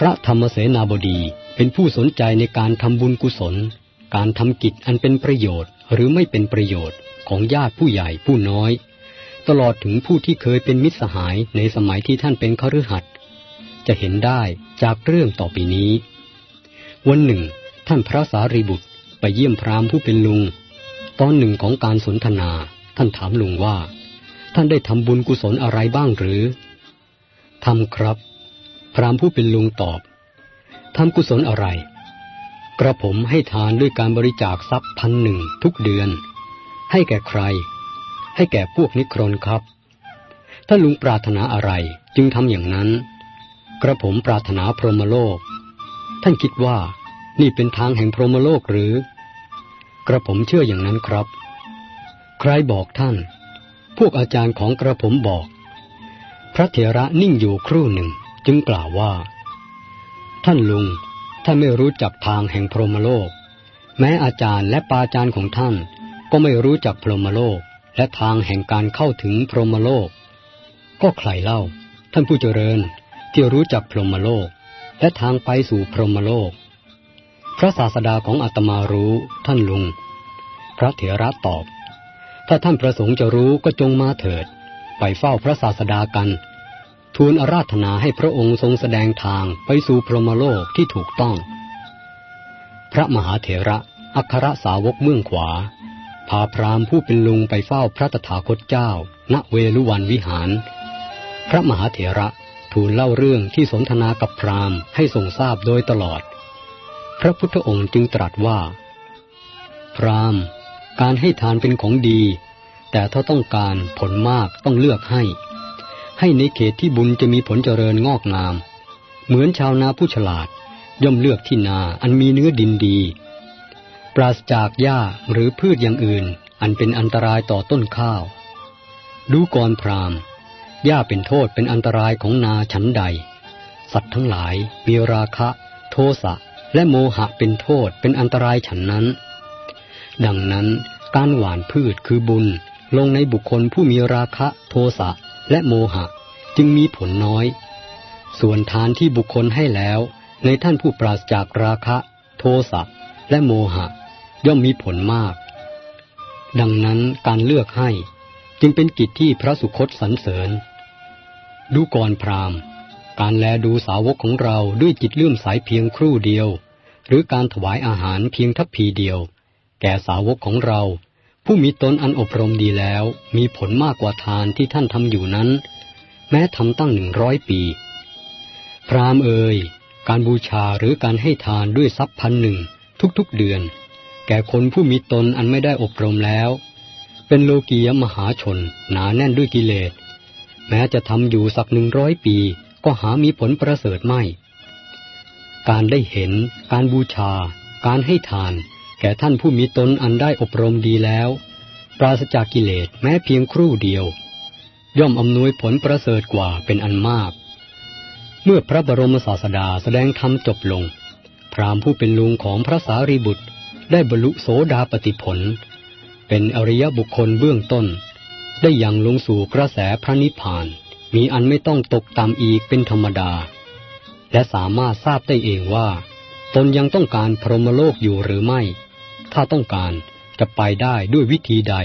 พระธรรมเสนาบดีเป็นผู้สนใจในการทำบุญกุศล การทำกิจอันเป็นประโยชน์ หรือไม่เป็นประโยชน์ของญาติผู้ใหญ่ผู้น้อย ตลอดถึงผู้ที่เคยเป็นมิตรสหายในสมัยที่ท่านเป็นคฤหัสถ์จะเห็นได้จากเรื่องต่อไปนี้ วันหนึ่ง ท่านพระสารีบุตรไปเยี่ยมพราหมณ์ผู้เป็นลุง ตอนหนึ่งของการสนทนา ท่านถามลุงว่า ท่านได้ทำบุญกุศลอะไรบ้างหรือทำครับ พรามผู้เป็นลุงตอบทำกุศลอะไร กระผมให้ทานด้วยการบริจาคทรัพย์พันหนึ่งทุกเดือน ให้แก่ใคร ให้แก่พวกนิครนครับ ถ้าลุงปรารถนาอะไรจึงทำอย่างนั้น กระผมปรารถนาพรหมโลก ท่านคิดว่านี่เป็นทางแห่งพรหมโลกหรือ กระผมเชื่ออย่างนั้นครับ ใครบอกท่าน พวกอาจารย์ของกระผมบอก พระเถระนิ่งอยู่ครู่หนึ่ง จึงกล่าวว่า ท่านลุง ท่านไม่รู้จักทางแห่งพรหมโลก แม้อาจารย์และปาจารย์ของท่าน ก็ไม่รู้จักพรหมโลก และทางแห่งการเข้าถึงพรหมโลก ก็ใครเล่า ท่านผู้เจริญที่รู้จักพรหมโลก และทางไปสู่พรหมโลก พระศาสดาของอาตมารู้ท่านลุง พระเถระตอบ ถ้าท่านประสงค์จะรู้ก็จงมาเถิด ไปเฝ้าพระศาสดากัน ทูลอาราธนาให้พระองค์ทรงแสดงทางไปสู่พรหมโลกที่ถูกต้อง พระมหาเถระอัครสาวกเมืองขวา พาพราหมณ์ผู้เป็นลุงไปเฝ้าพระตถาคตเจ้า ณเวลุวันวิหาร พระมหาเถระทูลเล่าเรื่องที่สนทนากับพราหมณ์ให้ทรงทราบโดยตลอด พระพุทธองค์จึงตรัสว่า พราหมณ์ การให้ทานเป็นของดี แต่ถ้าต้องการผลมากต้องเลือกให้ ให้ในเขตที่บุญจะมีผลเจริญงอกงาม เหมือนชาวนาผู้ฉลาดย่อมเลือกที่นาอันมีเนื้อดินดี ปราศจากหญ้าหรือพืชอย่างอื่น อันเป็นอันตรายต่อต้นข้าว ดูกรพรามหญ้าเป็นโทษเป็นอันตรายของนาฉันใด สัตว์ทั้งหลายมีราคะ โทสะและโมหะเป็นโทษเป็นอันตรายฉันนั้น ดังนั้นการหว่านพืชคือบุญลงในบุคคลผู้มีราคะ โทสะ และโมหะจึงมีผลน้อย ส่วนทานที่บุคคลให้แล้วในท่านผู้ปราศจากราคะ โทสะและโมหะ ย่อมมีผลมาก ดังนั้นการเลือกให้จึงเป็นกิจที่พระสุคตสรรเสริญ ดูก่อนพรามการแลดูสาวกของเราด้วยจิตเลื่อมใสเพียงครู่เดียว หรือการถวายอาหารเพียงทัพพีเดียว แก่สาวกของเรา ผู้มีตนอันอบรมดีแล้ว มีผลมากกว่าทานที่ท่านทำอยู่นั้น แม้ทำตั้งหนึ่งร้อยปี พรามเอ่ยการบูชาหรือการให้ทานด้วยทรัพย์พันหนึ่งทุกๆเดือน แก่คนผู้มีตนอันไม่ได้อบรมแล้ว เป็นโลกียมหาชน หนาแน่นด้วยกิเลส แม้จะทำอยู่สักหนึ่งร้อยปี ก็หามีผลประเสริฐไม่ การได้เห็น การบูชา การให้ทาน แก่ท่านผู้มีตนอันได้อบรมดีแล้ว ปราศจากกิเลสแม้เพียงครู่เดียว ย่อมอำนวยผลประเสริฐกว่าเป็นอันมาก เมื่อพระบรมศาสดาแสดงธรรมจบลง พราหมณ์ผู้เป็นลุงของพระสารีบุตรได้บรรลุโสดาปติผล เป็นอริยบุคคลเบื้องต้น ได้ยังลงสู่กระแสพระนิพพาน มีอันไม่ต้องตกตามอีกเป็นธรรมดา และสามารถทราบได้เองว่า ตนยังต้องการพรหมโลกอยู่หรือไม่ ถ้าต้องการจะไปได้ด้วยวิธีใด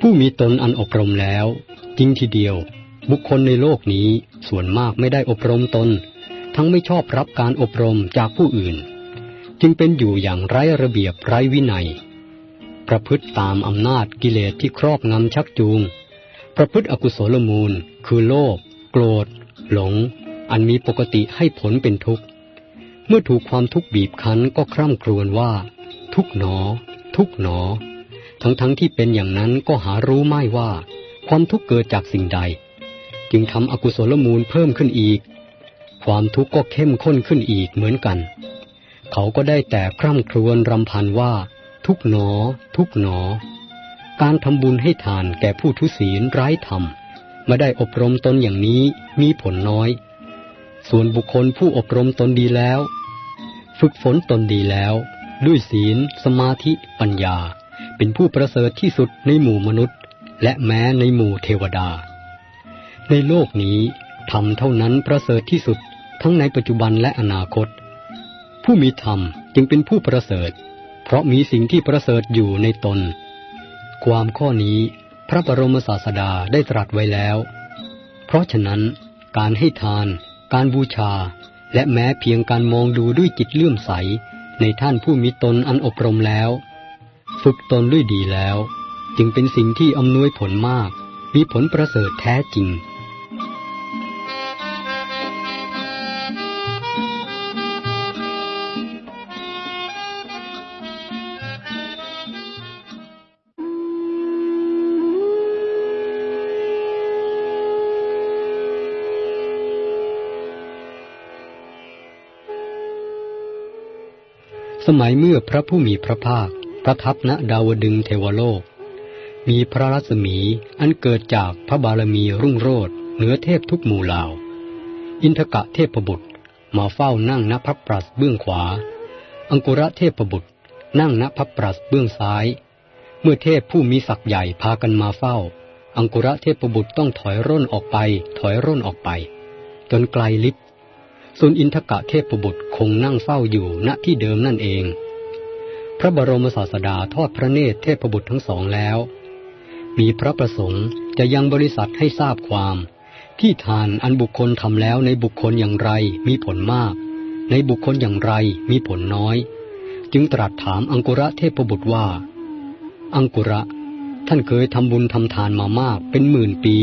ผู้มีตนอันอบรมแล้ว จริงทีเดียว บุคคลในโลกนี้ส่วนมากไม่ได้อบรมตน ทั้งไม่ชอบรับการอบรมจากผู้อื่น จึงเป็นอยู่อย่างไร้ระเบียบไร้วินัย ประพฤติตามอำนาจกิเลสที่ครอบงำชักจูง ประพฤติอกุศลมูล คือโลภโกรธ หลง อันมีปกติให้ผลเป็นทุกข์ เมื่อถูกความทุกข์บีบคั้นก็คร่ำครวญว่า ทุกหนอ ทุกหนอ ทั้งๆทที่เป็นอย่างนั้นก็หารู้ไม่ว่า ความทุกข์เกิดจากสิ่งใด จึงทำอกุศลมูลเพิ่มขึ้นอีก ความทุกข์ก็เข้มข้นขึ้นอีกเหมือนกัน เขาก็ได้แต่คร่ำครวญรำพันว่า ทุกหนอ ทุกหนอ การทำบุญให้ทานแก่ผู้ทุศีลไร้ธรรมม่ได้อบรมตนอย่างนี้มีผลน้อย ส่วนบุคคลผู้อบรมตนดีแล้ว ฝึกฝนตนดีแล้ว ด้วยศีล สมาธิ ปัญญา เป็นผู้ประเสริฐที่สุดในหมู่มนุษย์ และแม้ในหมู่เทวดา ในโลกนี้ธรรมเท่านั้นประเสริฐที่สุดทั้งในปัจจุบันและอนาคต ผู้มีธรรมจึงเป็นผู้ประเสริฐ เพราะมีสิ่งที่ประเสริฐอยู่ในตน ความข้อนี้พระบรมศาสดาได้ตรัสไว้แล้ว เพราะฉะนั้น การให้ทาน การบูชา และแม้เพียงการมองดูด้วยจิตเลื่อมใสในท่านผู้มีตนอันอบรมแล้ว ฝึกตนด้วยดีแล้ว จึงเป็นสิ่งที่อำนวยผลมาก มีผลประเสริฐแท้จริง สมัยเมื่อพระผู้มีพระภาคประทับณดาวดึงเทวโลก มีพระรัศมีอันเกิดจากพระบารมีรุ่งโรจน์เหนือเทพทุกหมู่เหล่า อินทกะเทพบุตรมาเฝ้านั่งณพระปรัสเบื้องขวา อังกุระเทพบุตรนั่งณพระปรัสเบื้องซ้าย เมื่อเทพผู้มีศักย์ใหญ่พากันมาเฝ้า อังกุระเทพบุตรต้องถอยร่นออกไป ถอยร่นออกไป จนไกลลิบ ส่วนอินทกะเทพบุตรคงนั่งเฝ้าอยู่ณที่เดิมนั่นเอง พระบรมศาสดาทอดพระเนตรเทพบุตรทั้งสองแล้ว มีพระประสงค์จะยังบริษัทให้ทราบความ ที่ทานอันบุคคลทำแล้วในบุคคลอย่างไรมีผลมาก ในบุคคลอย่างไรมีผลน้อย จึงตรัสถามอังกุระเทพบุตรว่า อังกุระ ท่านเคยทำบุญทำทานมามากเป็นหมื่นปี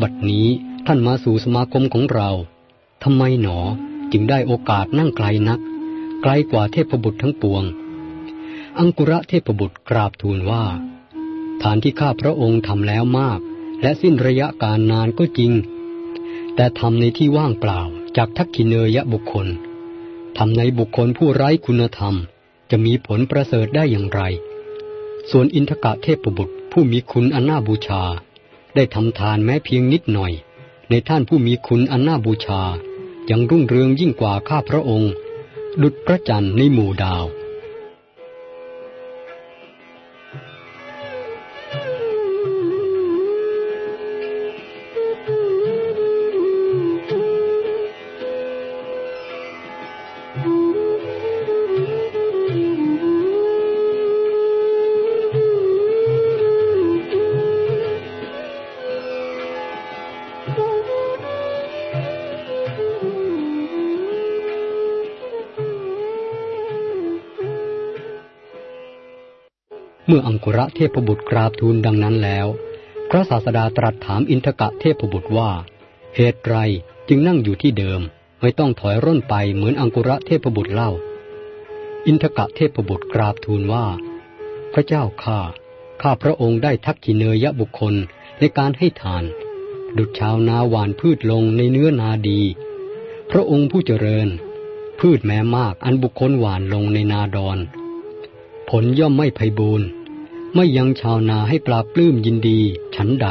บัดนี้ท่านมาสู่สมาคมของเรา ทำไมหนอจึงได้โอกาสนั่งไกลนัก ไกลกว่าเทพบุตรทั้งปวง อังกุระเทพบุตรกราบทูลว่า ฐานที่ข้าพระองค์ทำแล้วมาก และสิ้นระยะการนานก็จริง แต่ทำในที่ว่างเปล่าจากทักขิเนยะบุคคลทำในบุคคลผู้ไร้คุณธรรม จะมีผลประเสริฐได้อย่างไร ส่วนอินทกะเทพบุตรผู้มีคุณอันน่าบูชา ได้ทำทานแม้เพียงนิดหน่อย ในท่านผู้มีคุณอันน่าบูชา ยังรุ่งเรืองยิ่งกว่าข้าพระองค์ ดุจพระจันทร์ในหมู่ดาว ออังกุระเทพบุตรกราบทูลดังนั้นแล้ว พระศาสดาตรัสถามอินทกะเทพบุตรว่า เหตุไรจึงนั่งอยู่ที่เดิม ไม่ต้องถอยร่นไปเหมือนอังกุระเทพบุตรเล่า อินทกะเทพบุตรกราบทูลว่า พระเจ้าข้าข้าพระองค์ได้ทักขิเนยบุคคลในการให้ทาน ดุจชาวนาหวานพืชลงในเนื้อนาดี พระองค์ผู้เจริญ พืชแม้มากอันบุคคลหวานลงในนาดอน ผลย่อมไม่ไพบูรณ์ ไม่ยังชาวนาให้ปราบปลื้มยินดี ฉันใด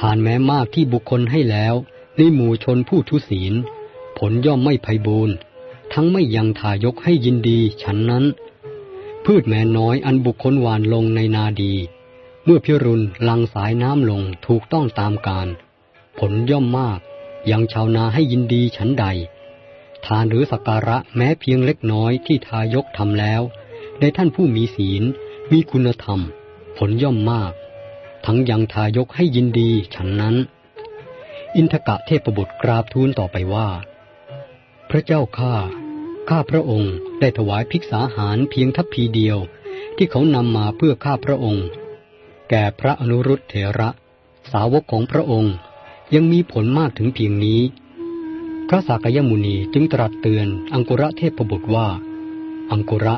ทานแม้มากที่บุคคลให้แล้ว ในหมู่ชนผู้ทุศีล ผลย่อมไม่ไพบูรณ์ทั้งไม่ยังทายกให้ยินดีฉันนั้น พืชแม้น้อยอันบุคคลหวานลงในนาดี เมื่อพิรุณลังสายน้ำลงถูกต้องตามการ ผลย่อมมาก ยังชาวนาให้ยินดีฉันใด ทานหรือสักการะแม้เพียงเล็กน้อยที่ทายกทำแล้วในท่านผู้มีศีล มีคุณธรรม ผลย่อมมาก ทั้งยังทายกให้ยินดีฉันนั้น อินทกะเทพบุตรกราบทูลต่อไปว่า พระเจ้าข้าข้าพระองค์ได้ถวายภิกษาหารเพียงทัพพีเดียว ที่เขานำมาเพื่อข้าพระองค์ แก่พระอนุรุตเถระ สาวกของพระองค์ยังมีผลมากถึงเพียงนี้ พระสากยมุนีจึงตรัสเตือนอังกุระเทพบุตรว่า อังกุระ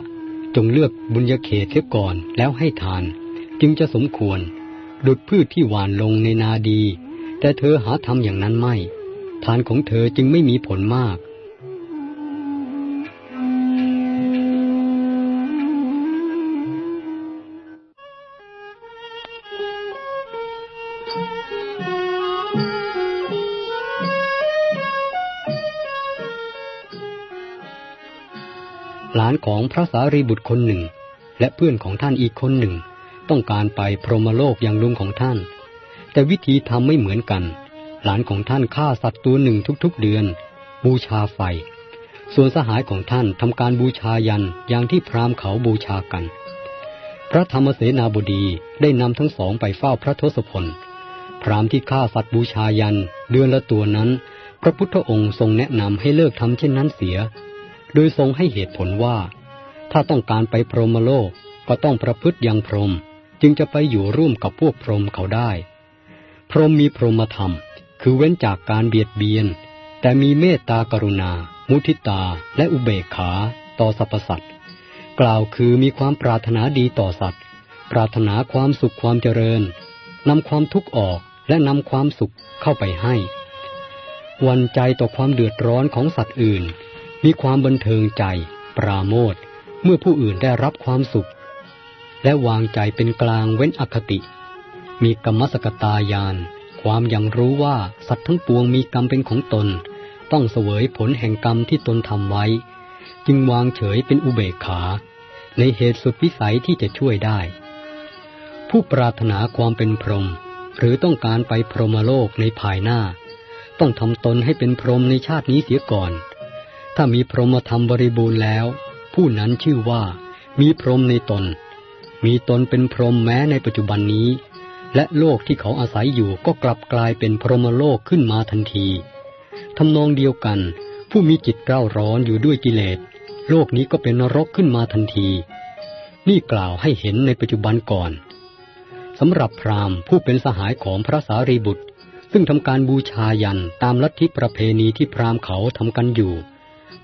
จงเลือกบุญญาเขตเสียก่อนแล้วให้ทาน จึงจะสมควรดุดพืชที่หวานลงในนาดี แต่เธอหาทำอย่างนั้นไม่ ทานของเธอจึงไม่มีผลมาก ของพระสารีบุตรคนหนึ่ง และเพื่อนของท่านอีกคนหนึ่ง ต้องการไปพรหมโลกอย่างลุงของท่าน แต่วิธีทำไม่เหมือนกัน หลานของท่านฆ่าสัตว์ตัวหนึ่งทุกๆเดือน บูชาไฟ ส่วนสหายของท่านทำการบูชายันอย่างที่พราหมณ์เขาบูชากัน พระธรรมเสนาบดีได้นำทั้งสองไปเฝ้าพระทศพล พราหมณ์ที่ฆ่าสัตว์บูชายันเดือนละตัวนั้น พระพุทธองค์ทรงแนะนำให้เลิกทำเช่นนั้นเสีย โดยทรงให้เหตุผลว่า ถ้าต้องการไปพรหมโลกก็ต้องประพฤติอย่างพรหมจึงจะไปอยู่ร่วมกับพวกพรหมเขาได้ พรหมมีพรหมธรรม คือเว้นจากการเบียดเบียน แต่มีเมตตากรุณา มุทิตา และอุเบกขา ต่อสรรพสัตว์กล่าวคือมีความปรารถนาดีต่อสัตว์ ปรารถนาความสุขความเจริญนำความทุกข์ออกและนำความสุขเข้าไปให้ วันใจต่อความเดือดร้อนของสัตว์อื่น มีความบันเทิงใจ ปราโมทเมื่อผู้อื่นได้รับความสุข และวางใจเป็นกลางเว้นอคติ มีกรรมสกตายาน ความยังรู้ว่าสัตว์ทั้งปวงมีกรรมเป็นของตน ต้องเสวยผลแห่งกรรมที่ตนทำไว้ จึงวางเฉยเป็นอุเบกขา ในเหตุสุดวิสัยที่จะช่วยได้ ผู้ปรารถนาความเป็นพรหมหรือต้องการไปพรหมโลกในภายหน้า ต้องทำตนให้เป็นพรหมในชาตินี้เสียก่อน ถ้ามีพรหมธรรมบริบูรณ์แล้ว ผู้นั้นชื่อว่า มีพรหมในตน มีตนเป็นพรหมแม้ในปัจจุบันนี้ และโลกที่เขาอาศัยอยู่ก็กลับกลายเป็นพรหมโลกขึ้นมาทันทีทำนองเดียวกัน ผู้มีจิตเร่าร้อนอยู่ด้วยกิเลส โลกนี้ก็เป็นนรกขึ้นมาทันที นี่กล่าวให้เห็นในปัจจุบันก่อนสำหรับพราหมณ์ผู้เป็นสหายของพระสารีบุตร ซึ่งทำการบูชายันตามลัทธิประเพณีที่พราหมณ์เขาทำกันอยู่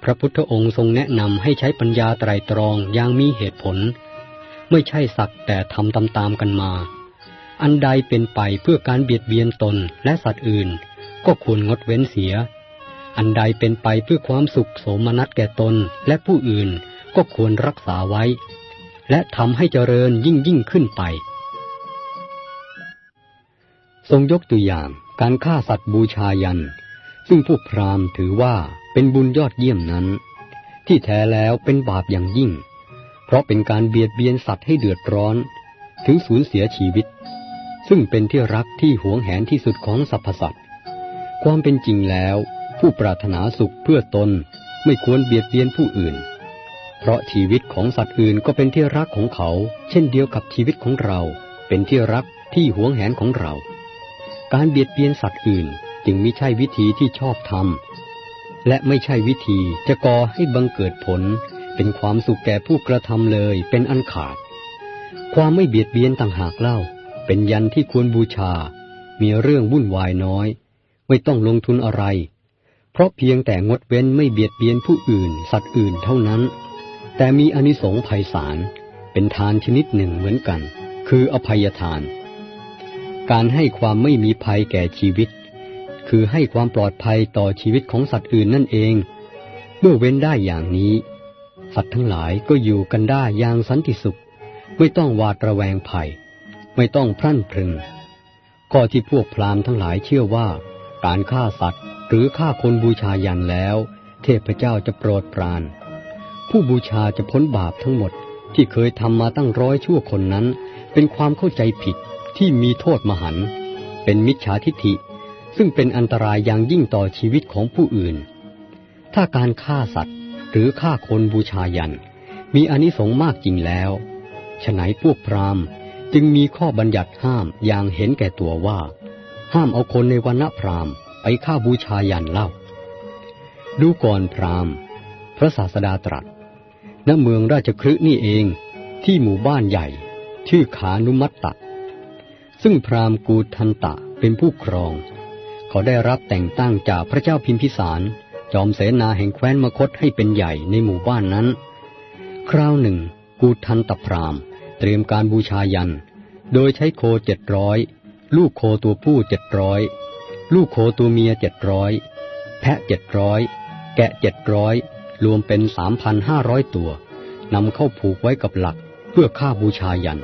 พระพุทธองค์ทรงแนะนำให้ใช้ปัญญาไตรตรองอย่างมีเหตุผล ไม่ใช่สักแต่ทำตามๆกันมา อันใดเป็นไปเพื่อการเบียดเบียนตนและสัตว์อื่น ก็ควรงดเว้นเสีย อันใดเป็นไปเพื่อความสุขโสมนัสแก่ตนและผู้อื่นก็ควรรักษาไว้ และทำให้เจริญยิ่งยิ่งขึ้นไป ทรงยกตัวอย่างการฆ่าสัตว์บูชายัน ซึ่งผู้พราหมณ์ถือว่า เป็นบุญยอดเยี่ยมนั้น ที่แท้แล้วเป็นบาปอย่างยิ่ง เพราะเป็นการเบียดเบียนสัตว์ให้เดือดร้อน ถึงสูญเสียชีวิต ซึ่งเป็นที่รักที่หวงแหนที่สุดของสรรพสัตว์ความเป็นจริงแล้ว ผู้ปรารถนาสุขเพื่อตนไม่ควรเบียดเบียนผู้อื่น เพราะชีวิตของสัตว์อื่นก็เป็นที่รักของเขา เช่นเดียวกับชีวิตของเรา เป็นที่รักที่หวงแหนของเรา การเบียดเบียนสัตว์อื่นจึงไม่ใช่วิธีที่ชอบธรรม และไม่ใช่วิธีจะก่อให้บังเกิดผล เป็นความสุขแก่ผู้กระทำเลยเป็นอันขาด ความไม่เบียดเบียนต่างหากเล่า เป็นยันที่ควรบูชา มีเรื่องวุ่นวายน้อย ไม่ต้องลงทุนอะไร เพราะเพียงแต่งดเว้นไม่เบียดเบียนผู้อื่น สัตว์อื่นเท่านั้น แต่มีอนิสงส์ภัยสารเป็นทานชนิดหนึ่งเหมือนกัน คืออภัยทาน การให้ความไม่มีภัยแก่ชีวิต คือให้ความปลอดภัยต่อชีวิตของสัตว์อื่นนั่นเอง เมื่อเว้นได้อย่างนี้ สัตว์ทั้งหลายก็อยู่กันได้อย่างสันติสุข ไม่ต้องหวาดระแวงภัย ไม่ต้องพรั่นพรึง ข้อที่พวกพราหมณ์ทั้งหลายเชื่อว่า การฆ่าสัตว์หรือฆ่าคนบูชายันแล้ว เทพเจ้าจะโปรดปราน ผู้บูชาจะพ้นบาปทั้งหมดที่เคยทำมาตั้งร้อยชั่วคนนั้น เป็นความเข้าใจผิดที่มีโทษมหัน เป็นมิจฉาทิฏฐิ ซึ่งเป็นอันตรายอย่างยิ่งต่อชีวิตของผู้อื่น ถ้าการฆ่าสัตว์หรือฆ่าคนบูชายัน มีอนิสงส์มากจริงแล้วฉไหนพวกพราหมณ์จึงมีข้อบัญญัติห้ามอย่างเห็นแก่ตัวว่า ห้ามเอาคนในวันณพราหมณ์ไปฆ่าบูชายันเล่า ดูก่อนพราหมณ์ พระศาสดาตรัสณเมืองราชครึนี่เองที่หมู่บ้านใหญ่ ชื่อขานุมัตตะ ซึ่งพราหมณ์กูทันตะเป็นผู้ครอง เขาได้รับแต่งตั้งจากพระเจ้าพิมพิสาร จอมเสนาแห่งแคว้นมคตให้เป็นใหญ่ในหมู่บ้านนั้น คราวหนึ่ง กูทันตพราม เตรียมการบูชายัน โดยใช้โคเจ็ดร้อยลูกโคตัวผู้เจ็ดร้อยลูกโคตัวเมียเจ็ดร้อยแพะเจ็ดร้อยแกะเจ็ดร้อยรวมเป็นสามพันห้าร้อยตัวนำเข้าผูกไว้กับหลักเพื่อฆ่าบูชายัน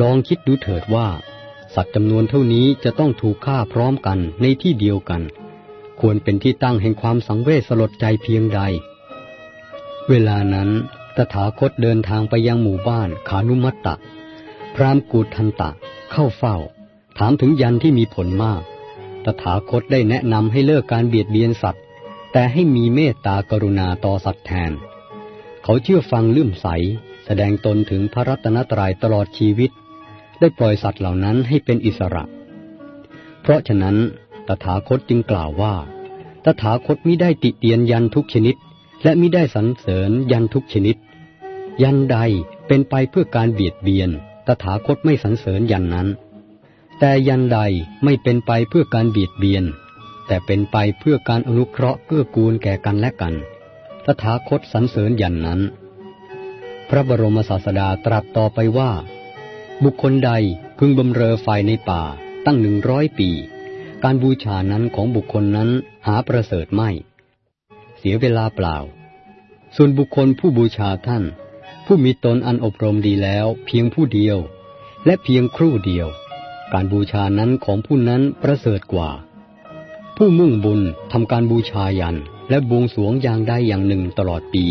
ลองคิดดูเถิดว่า สัตว์จำนวนเท่านี้จะต้องถูกฆ่าพร้อมกันในที่เดียวกัน ควรเป็นที่ตั้งแห่งความสังเวชสลดใจเพียงใด เวลานั้นตถาคตเดินทางไปยังหมู่บ้านขานุมัตตะ พรามกูทันตะ เข้าเฝ้า ถามถึงยันที่มีผลมาก ตถาคตได้แนะนำให้เลิกการเบียดเบียนสัตว์ แต่ให้มีเมตตากรุณาต่อสัตว์แทน เขาเชื่อฟังลื่มใส แสดงตนถึงพระรัตนตรัยตลอดชีวิต ได้ปล่อยสัตว์เหล่านั้นให้เป็นอิสระ เพราะฉะนั้น ตถาคตจึงกล่าวว่า ตถาคตมิได้ติเตียนยันทุกชนิด และมิได้สรรเสริญยันทุกชนิด ยันใดเป็นไปเพื่อการเบียดเบียน ตถาคตไม่สรรเสริญยันนั้น แต่ยันใดไม่เป็นไปเพื่อการเบียดเบียน แต่เป็นไปเพื่อการอนุเคราะห์เกื้อกูลแก่กันและกัน ตถาคตสรรเสริญยันนั้น พระบรมศาสดาตรัสต่อไปว่า บุคคลใดพึงบำเรอไฟในป่าตั้งหนึ่งร้อยปี การบูชานั้นของบุคคลนั้นหาประเสริฐไม่ เสียเวลาเปล่า ส่วนบุคคลผู้บูชาท่าน ผู้มีตนอันอบรมดีแล้วเพียงผู้เดียว และเพียงครู่เดียว การบูชานั้นของผู้นั้นประเสริฐกว่า ผู้มุ่งบุญทำการบูชายันและบวงสรวงอย่างใดอย่างหนึ่งตลอดปี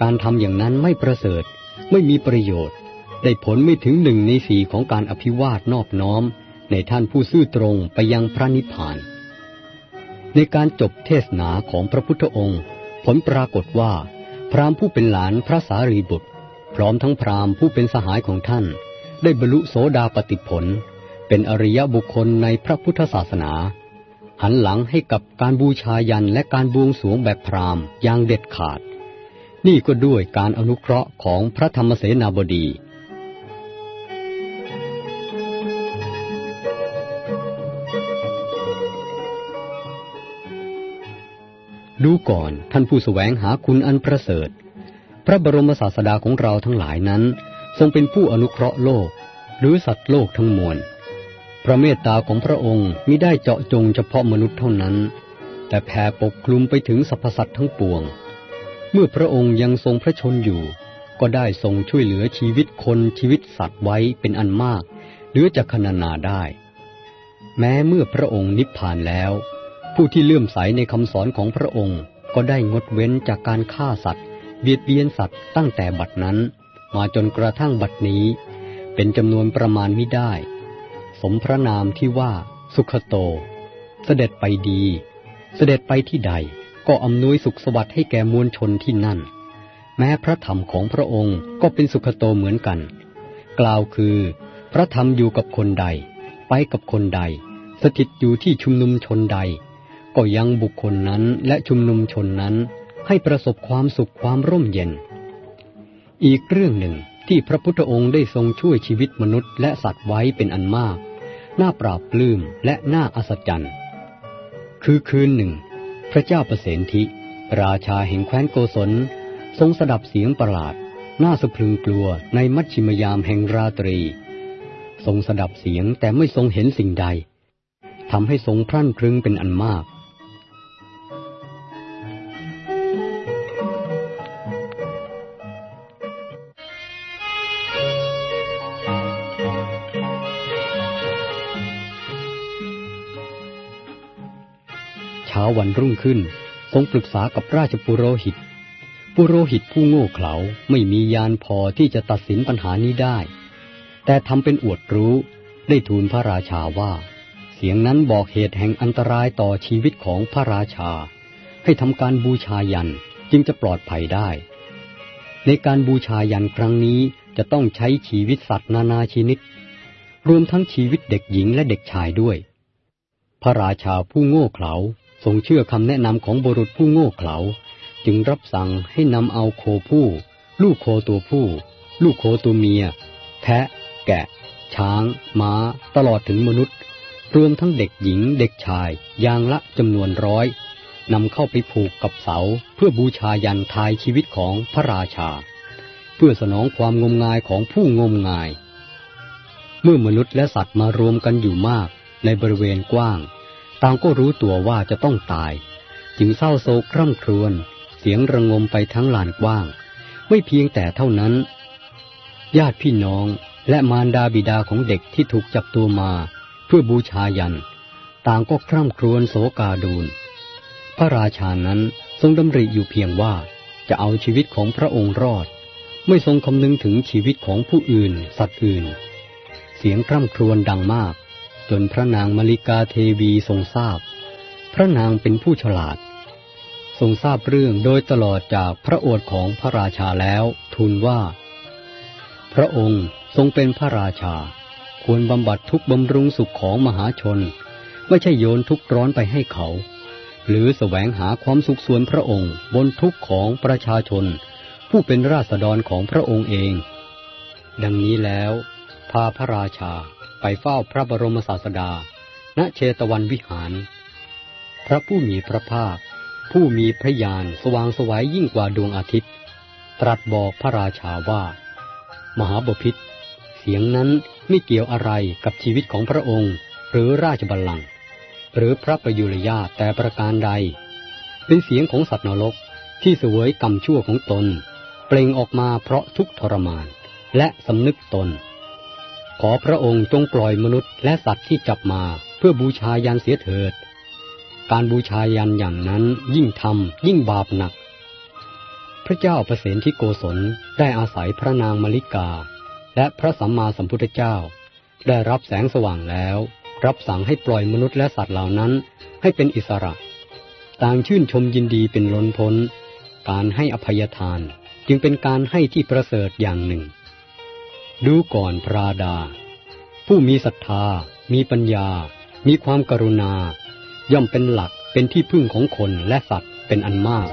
การทำอย่างนั้นไม่ประเสริฐไม่มีประโยชน์ ได้ผลไม่ถึงหนึ่งในสี่ของการอภิวาทนอบน้อม ในท่านผู้ซื่อตรงไปยังพระนิพพาน ในการจบเทศนาของพระพุทธองค์ ผลปรากฏว่า พราหมณ์ผู้เป็นหลานพระสารีบุตร พร้อมทั้งพราหมณ์ผู้เป็นสหายของท่าน ได้บรรลุโสดาปติผล เป็นอริยบุคคลในพระพุทธศาสนา หันหลังให้กับการบูชายันและการบวงสรวงแบบพราหมณ์อย่างเด็ดขาด นี่ก็ด้วยการอนุเคราะห์ของพระธรรมเสนาบดี ดูก่อนท่านผู้แสวงหาคุณอันประเสริฐ พระบรมศาสดาของเราทั้งหลายนั้น ทรงเป็นผู้อนุเคราะห์โลก หรือสัตว์โลกทั้งมวล พระเมตตาของพระองค์มิได้เจาะจงเฉพาะมนุษย์เท่านั้น แต่แผ่ปกคลุมไปถึงสรรพสัตว์ทั้งปวง เมื่อพระองค์ยังทรงพระชนอยู่ ก็ได้ทรงช่วยเหลือชีวิตคนชีวิตสัตว์ไว้เป็นอันมากเหลือจะคณนาได้ แม้เมื่อพระองค์นิพพานแล้ว ผู้ที่เลื่อมใสในคำสอนของพระองค์ ก็ได้งดเว้นจากการฆ่าสัตว์ เบียดเบียนสัตว์ตั้งแต่บัดนั้น มาจนกระทั่งบัดนี้ เป็นจำนวนประมาณไม่ได้ สมพระนามที่ว่าสุขโต เสด็จไปดี เสด็จไปที่ใด ก็อำนวยสุขสวัสดิ์ให้แก่มวลชนที่นั่น แม้พระธรรมของพระองค์ก็เป็นสุขโตเหมือนกัน กล่าวคือ พระธรรมอยู่กับคนใด ไปกับคนใด สถิตอยู่ที่ชุมนุมชนใด ก็ยังบุคคลนั้นและชุมนุมชนนั้นให้ประสบความสุขความร่มเย็น อีกเรื่องหนึ่งที่พระพุทธองค์ได้ทรงช่วยชีวิตมนุษย์และสัตว์ไว้เป็นอันมาก น่าปราบปลื้มและน่าอัศจรรย์ คือคืนหนึ่ง พระเจ้าประเสนทิ ราชาแห่งแคว้นโกศล ทรงสดับเสียงประหลาด น่าสะพรึงกลัวในมัชชิมยามแห่งราตรี ทรงสดับเสียงแต่ไม่ทรงเห็นสิ่งใดทำให้ทรงพรั่นพรึงเป็นอันมาก วันรุ่งขึ้นทรงปรึกษากับราชปุโรหิต ปุโรหิตผู้โง่เขลาไม่มียานพอที่จะตัดสินปัญหานี้ได้ แต่ทำเป็นอวดรู้ได้ทูลพระราชาว่า เสียงนั้นบอกเหตุแห่งอันตรายต่อชีวิตของพระราชา ให้ทำการบูชายันจึงจะปลอดภัยได้ ในการบูชายันครั้งนี้จะต้องใช้ชีวิตสัตว์นานาชนิด รวมทั้งชีวิตเด็กหญิงและเด็กชายด้วย พระราชาผู้โง่เขลา ทรงเชื่อคำแนะนำของบุรุษผู้โง่เขลา จึงรับสั่งให้นำเอาโคผู้ ลูกโคตัวผู้ ลูกโคตัวเมีย แพะ แกะ ช้าง ม้า ตลอดถึงมนุษย์ รวมทั้งเด็กหญิงเด็กชาย อย่างละจำนวนร้อยนำเข้าไปผูกกับเสาเพื่อบูชายันทายชีวิตของพระราชา เพื่อสนองความงมงายของผู้งมงาย เมื่อมนุษย์และสัตว์มารวมกันอยู่มากในบริเวณกว้าง ต่างก็รู้ตัวว่าจะต้องตาย จึงเศร้าโศกคร่ำครวญ เสียงระงมไปทั้งลานกว้าง ไม่เพียงแต่เท่านั้น ญาติพี่น้องและมารดาบิดาของเด็กที่ถูกจับตัวมา เพื่อบูชายัน ต่างก็คร่ำครวญโศกาดูนพระราชานั้นทรงดำริอยู่เพียงว่าจะเอาชีวิตของพระองค์รอด ไม่ทรงคำนึงถึงชีวิตของผู้อื่น สัตว์อื่น เสียงคร่ำครวญดังมาก จนพระนางมาริกาเทวีทรงทราบ พระนางเป็นผู้ฉลาด ทรงทราบเรื่องโดยตลอดจากพระโอษฐ์ของพระราชาแล้วทูลว่า พระองค์ทรงเป็นพระราชา ควรบำบัดทุกบำรุงสุขของมหาชน ไม่ใช่โยนทุกร้อนไปให้เขา หรือแสวงหาความสุขส่วนพระองค์บนทุกข์ของประชาชน ผู้เป็นราษฎรของพระองค์เอง ดังนี้แล้วพาพระราชา ไปเฝ้าพระบรมศาสดา ณเชตวันวิหาร พระผู้มีพระภาค ผู้มีพระญาณสว่างสวัยยิ่งกว่าดวงอาทิตย์ ตรัสบอกพระราชาว่า มหาบพิษเสียงนั้นไม่เกี่ยวอะไรกับชีวิตของพระองค์ หรือราชบัลลังก์หรือพระประยุรญาแต่ประการใด เป็นเสียงของสัตว์นรกที่เสวยกรรมชั่วของตน เปล่งออกมาเพราะทุกทรมาน และสำนึกตน ขอพระองค์จงปล่อยมนุษย์และสัตว์ที่จับมาเพื่อบูชายันเสียเถิด การบูชายันอย่างนั้นยิ่งทำยิ่งบาปหนัก พระเจ้าประเสนที่โกศลได้อาศัยพระนางมลิกา และพระสัมมาสัมพุทธเจ้า ได้รับแสงสว่างแล้ว รับสั่งให้ปล่อยมนุษย์และสัตว์เหล่านั้นให้เป็นอิสระ ต่างชื่นชมยินดีเป็นล้นพ้น การให้อภัยทานจึงเป็นการให้ที่ประเสริฐอย่างหนึ่ง ดูก่อนพระดา ผู้มีศรัทธา มีปัญญา มีความกรุณา ย่อมเป็นหลักเป็นที่พึ่งของคนและสัตว์เป็นอันมาก